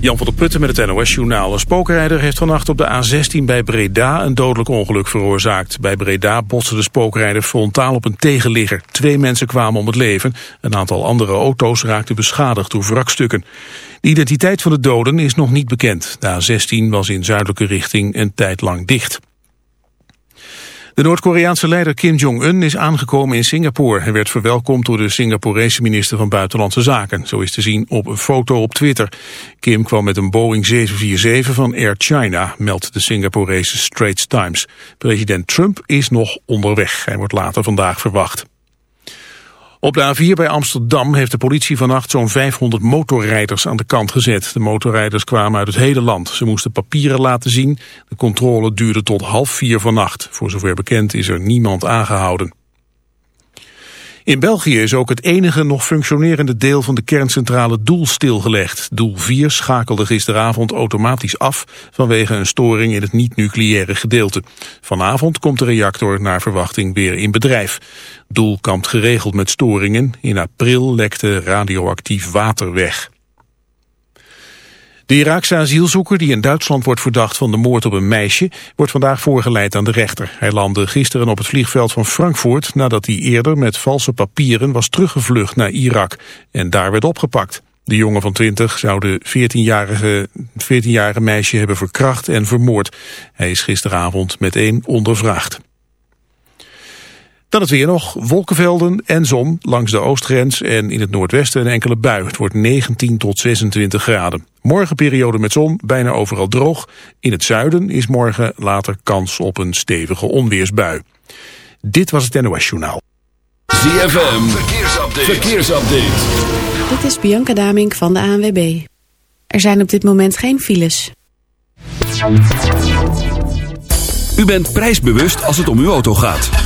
Jan van der Putten met het NOS-journaal. Een spookrijder heeft vannacht op de A16 bij Breda een dodelijk ongeluk veroorzaakt. Bij Breda botste de spookrijder frontaal op een tegenligger. Twee mensen kwamen om het leven. Een aantal andere auto's raakten beschadigd door wrakstukken. De identiteit van de doden is nog niet bekend. De A16 was in zuidelijke richting een tijd lang dicht. De Noord-Koreaanse leider Kim Jong-un is aangekomen in Singapore. Hij werd verwelkomd door de Singaporese minister van Buitenlandse Zaken. Zo is te zien op een foto op Twitter. Kim kwam met een Boeing 747 van Air China, meldt de Singaporese Straits Times. President Trump is nog onderweg. Hij wordt later vandaag verwacht. Op de A4 bij Amsterdam heeft de politie vannacht zo'n 500 motorrijders aan de kant gezet. De motorrijders kwamen uit het hele land. Ze moesten papieren laten zien. De controle duurde tot half vier vannacht. Voor zover bekend is er niemand aangehouden. In België is ook het enige nog functionerende deel van de kerncentrale Doel stilgelegd. Doel 4 schakelde gisteravond automatisch af vanwege een storing in het niet-nucleaire gedeelte. Vanavond komt de reactor naar verwachting weer in bedrijf. Doel kampt geregeld met storingen. In april lekte radioactief water weg. De Iraakse asielzoeker die in Duitsland wordt verdacht van de moord op een meisje... wordt vandaag voorgeleid aan de rechter. Hij landde gisteren op het vliegveld van Frankfurt... nadat hij eerder met valse papieren was teruggevlucht naar Irak. En daar werd opgepakt. De jongen van 20 zou de 14-jarige 14 meisje hebben verkracht en vermoord. Hij is gisteravond meteen ondervraagd. Dan het weer nog, wolkenvelden en zon langs de oostgrens en in het noordwesten een enkele bui. Het wordt 19 tot 26 graden. Morgen periode met zon, bijna overal droog. In het zuiden is morgen later kans op een stevige onweersbui. Dit was het NOS Journaal. ZFM, verkeersupdate. verkeersupdate. Dit is Bianca Damink van de ANWB. Er zijn op dit moment geen files. U bent prijsbewust als het om uw auto gaat.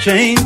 change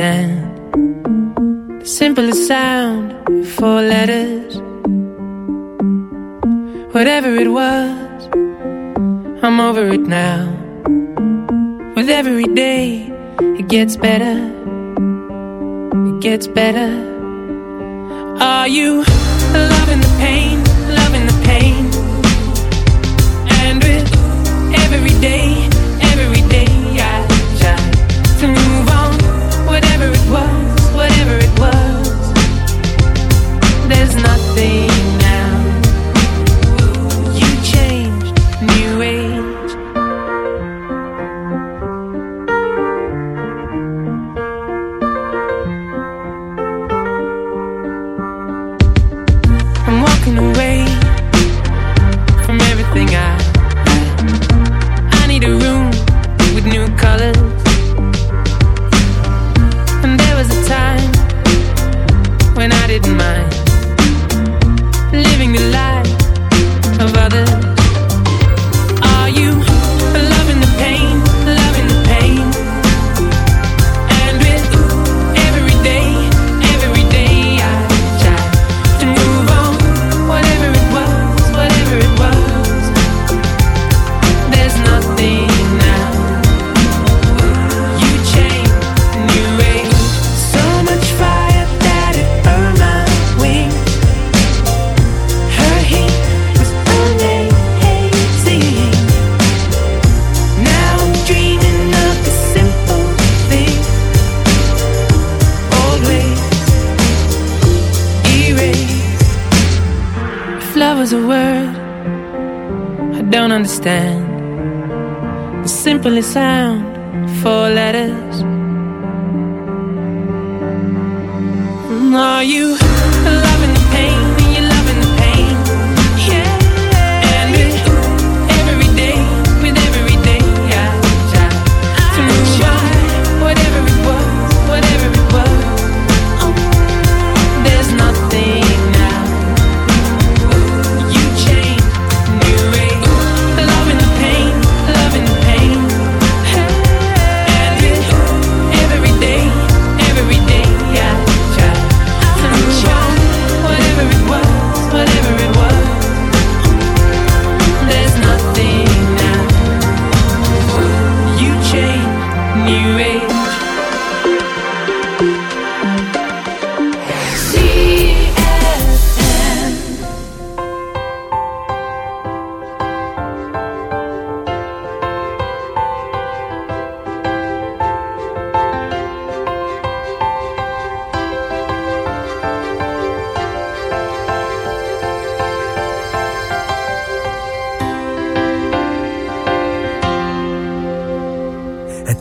understand the simplest sound, four letters. Whatever it was, I'm over it now. With every day, it gets better, it gets better. Are you?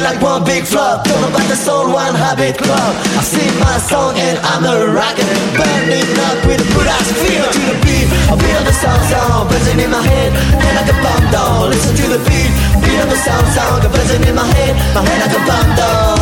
like one big flop. Talk about the soul, one habit club. I sing my song and I'm a rockin'. Burning up with a good ass feel. To the beat I feel the sound sound buzzing in my head. Head like a bomb down Listen to the beat Beat of the sound sound buzzing in my head. My head like a bomb down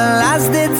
last it